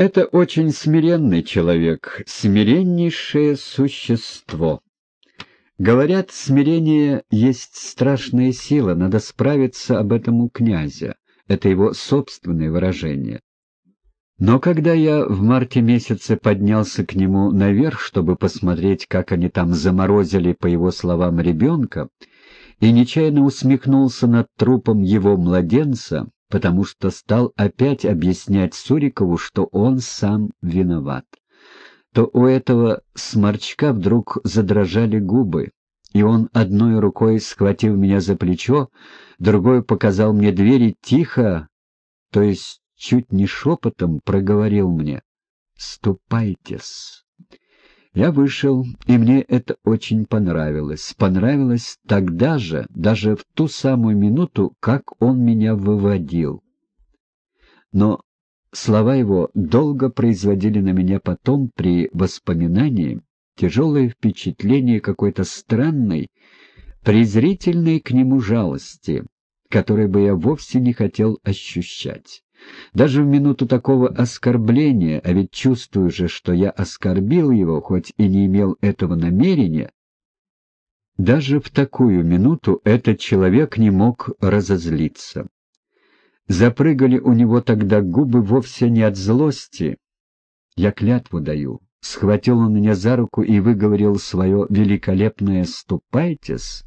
Это очень смиренный человек, смиреннейшее существо. Говорят, смирение есть страшная сила, надо справиться об этом у князя. Это его собственное выражение. Но когда я в марте месяце поднялся к нему наверх, чтобы посмотреть, как они там заморозили, по его словам, ребенка, и нечаянно усмехнулся над трупом его младенца, потому что стал опять объяснять Сурикову, что он сам виноват. То у этого сморчка вдруг задрожали губы, и он одной рукой схватил меня за плечо, другой показал мне двери тихо, то есть чуть не шепотом проговорил мне «Ступайтесь». Я вышел, и мне это очень понравилось. Понравилось тогда же, даже в ту самую минуту, как он меня выводил. Но слова его долго производили на меня потом при воспоминании тяжелое впечатление какой-то странной, презрительной к нему жалости, которой бы я вовсе не хотел ощущать. Даже в минуту такого оскорбления, а ведь чувствую же, что я оскорбил его, хоть и не имел этого намерения, даже в такую минуту этот человек не мог разозлиться. Запрыгали у него тогда губы вовсе не от злости. Я клятву даю. Схватил он меня за руку и выговорил свое великолепное «ступайтесь»,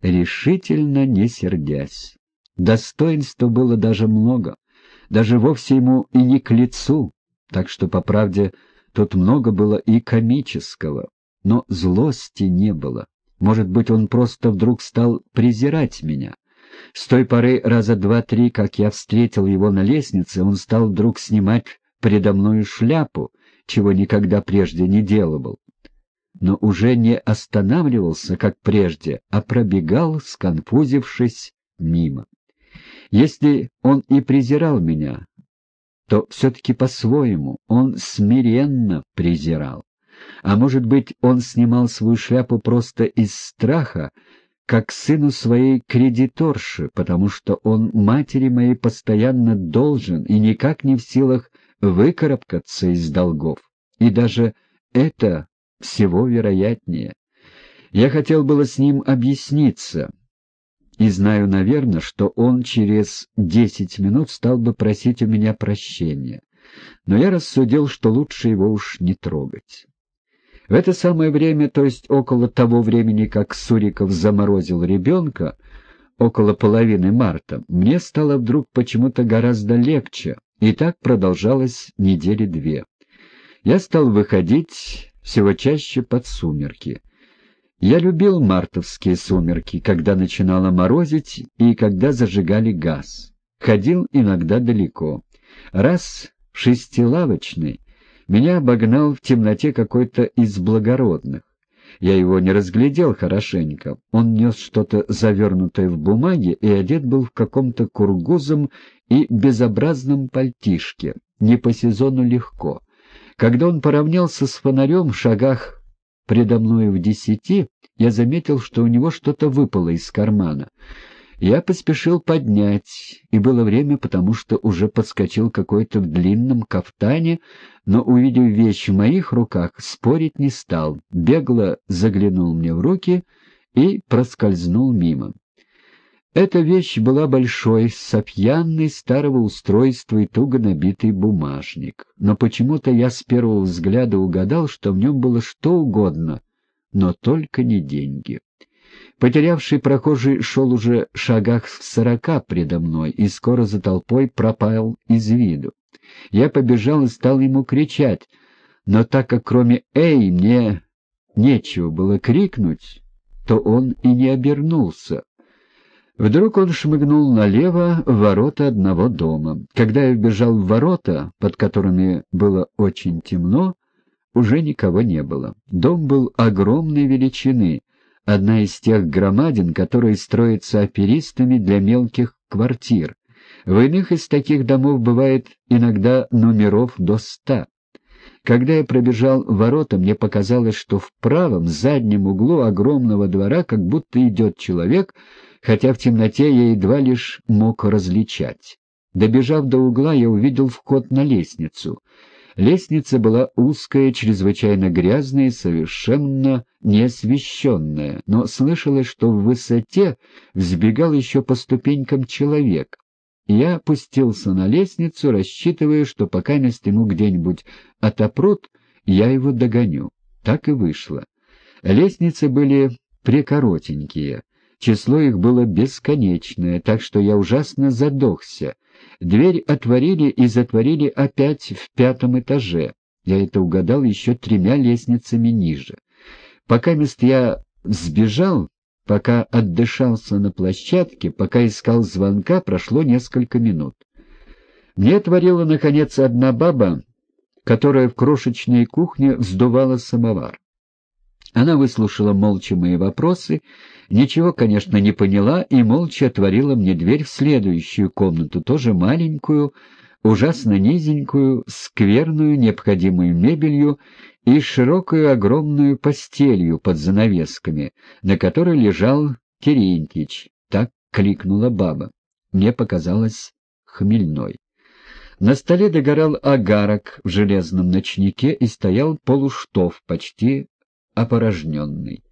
решительно не сердясь. Достоинства было даже много даже вовсе ему и не к лицу, так что, по правде, тут много было и комического, но злости не было. Может быть, он просто вдруг стал презирать меня. С той поры раза два-три, как я встретил его на лестнице, он стал вдруг снимать предо мною шляпу, чего никогда прежде не делал. Но уже не останавливался, как прежде, а пробегал, сконфузившись, мимо. Если он и презирал меня, то все-таки по-своему он смиренно презирал. А может быть, он снимал свою шляпу просто из страха, как сыну своей кредиторши, потому что он матери моей постоянно должен и никак не в силах выкарабкаться из долгов. И даже это всего вероятнее. Я хотел было с ним объясниться, и знаю, наверное, что он через десять минут стал бы просить у меня прощения. Но я рассудил, что лучше его уж не трогать. В это самое время, то есть около того времени, как Суриков заморозил ребенка, около половины марта, мне стало вдруг почему-то гораздо легче, и так продолжалось недели две. Я стал выходить всего чаще под сумерки. Я любил мартовские сумерки, когда начинало морозить и когда зажигали газ. Ходил иногда далеко. Раз в шестилавочный меня обогнал в темноте какой-то из благородных. Я его не разглядел хорошенько. Он нес что-то завернутое в бумаге и одет был в каком-то кургузом и безобразном пальтишке. Не по сезону легко. Когда он поравнялся с фонарем в шагах предо мною в десяти, я заметил, что у него что-то выпало из кармана. Я поспешил поднять, и было время, потому что уже подскочил какой-то в длинном кафтане, но, увидев вещь в моих руках, спорить не стал, бегло заглянул мне в руки и проскользнул мимо. Эта вещь была большой, сапьянный, старого устройства и туго набитый бумажник. Но почему-то я с первого взгляда угадал, что в нем было что угодно, но только не деньги. Потерявший прохожий шел уже шагах в сорока предо мной и скоро за толпой пропал из виду. Я побежал и стал ему кричать, но так как кроме «Эй!» мне нечего было крикнуть, то он и не обернулся. Вдруг он шмыгнул налево в ворота одного дома. Когда я вбежал в ворота, под которыми было очень темно, уже никого не было. Дом был огромной величины, одна из тех громадин, которые строятся аферистами для мелких квартир. В иных из таких домов бывает иногда номеров до ста. Когда я пробежал ворота, мне показалось, что в правом заднем углу огромного двора как будто идет человек, хотя в темноте я едва лишь мог различать. Добежав до угла, я увидел вход на лестницу. Лестница была узкая, чрезвычайно грязная и совершенно неосвещенная, но слышалось, что в высоте взбегал еще по ступенькам человек. Я опустился на лестницу, рассчитывая, что пока мест ему где-нибудь отопрут, я его догоню. Так и вышло. Лестницы были прекоротенькие, число их было бесконечное, так что я ужасно задохся — Дверь отворили и затворили опять в пятом этаже. Я это угадал еще тремя лестницами ниже. Пока мест я сбежал, пока отдышался на площадке, пока искал звонка, прошло несколько минут. Мне отворила, наконец, одна баба, которая в крошечной кухне вздувала самовар. Она выслушала молча мои вопросы, ничего, конечно, не поняла и молча отворила мне дверь в следующую комнату, тоже маленькую, ужасно низенькую, скверную, необходимую мебелью и широкую огромную постелью под занавесками, на которой лежал Терентьич, так кликнула баба. Мне показалось хмельной. На столе догорал агарок в железном ночнике и стоял полуштов, почти опорожненный.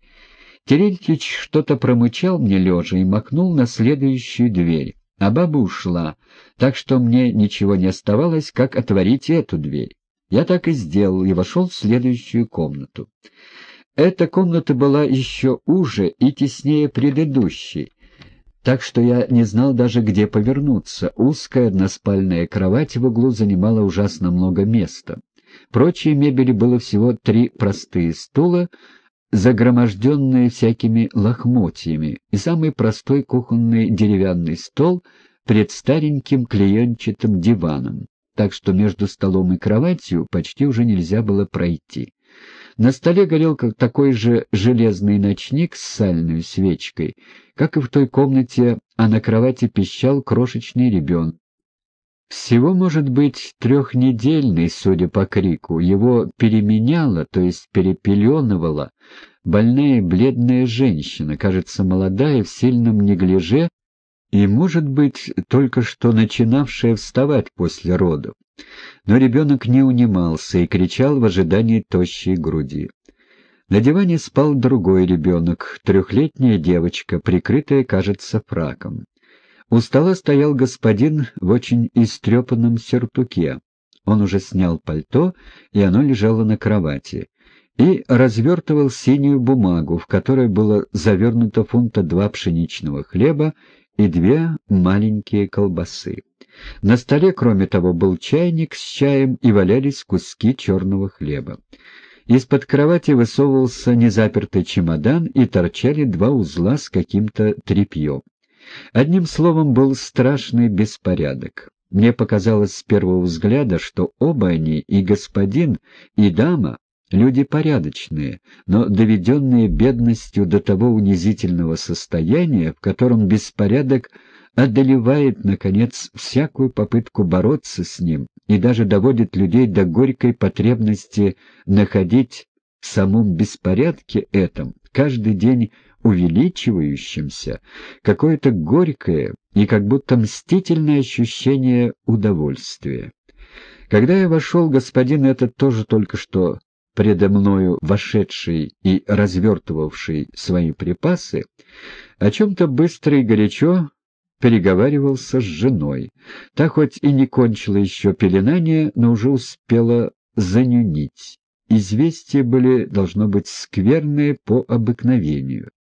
Терентьич что-то промычал мне лежа и махнул на следующую дверь, а баба ушла, так что мне ничего не оставалось, как отворить эту дверь. Я так и сделал и вошел в следующую комнату. Эта комната была еще уже и теснее предыдущей, так что я не знал даже, где повернуться. Узкая односпальная кровать в углу занимала ужасно много места. Прочей мебели было всего три простые стула, загроможденные всякими лохмотьями, и самый простой кухонный деревянный стол пред стареньким клеенчатым диваном, так что между столом и кроватью почти уже нельзя было пройти. На столе горел как такой же железный ночник с сальной свечкой, как и в той комнате, а на кровати пищал крошечный ребенок, всего, может быть, трехнедельный, судя по крику. Его переменяла, то есть перепеленывала, больная бледная женщина, кажется, молодая, в сильном неглиже и, может быть, только что начинавшая вставать после родов. Но ребенок не унимался и кричал в ожидании тощей груди. На диване спал другой ребенок, трехлетняя девочка, прикрытая, кажется, фраком. У стола стоял господин в очень истрепанном сюртуке. Он уже снял пальто, и оно лежало на кровати, и развертывал синюю бумагу, в которой было завернуто фунта два пшеничного хлеба и две маленькие колбасы. На столе, кроме того, был чайник с чаем и валялись куски черного хлеба. Из-под кровати высовывался незапертый чемодан и торчали два узла с каким-то тряпьем. Одним словом, был страшный беспорядок. Мне показалось с первого взгляда, что оба они, и господин, и дама, люди порядочные, но доведенные бедностью до того унизительного состояния, в котором беспорядок одолевает, наконец, всякую попытку бороться с ним и даже доводит людей до горькой потребности находить в самом беспорядке этом каждый день увеличивающемся, какое-то горькое и как будто мстительное ощущение удовольствия. Когда я вошел, господин этот тоже только что предо мною вошедший и развертывавший свои припасы, о чем-то быстро и горячо переговаривался с женой. Та хоть и не кончила еще пеленание, но уже успела занюнить. Известия были, должно быть, скверные по обыкновению.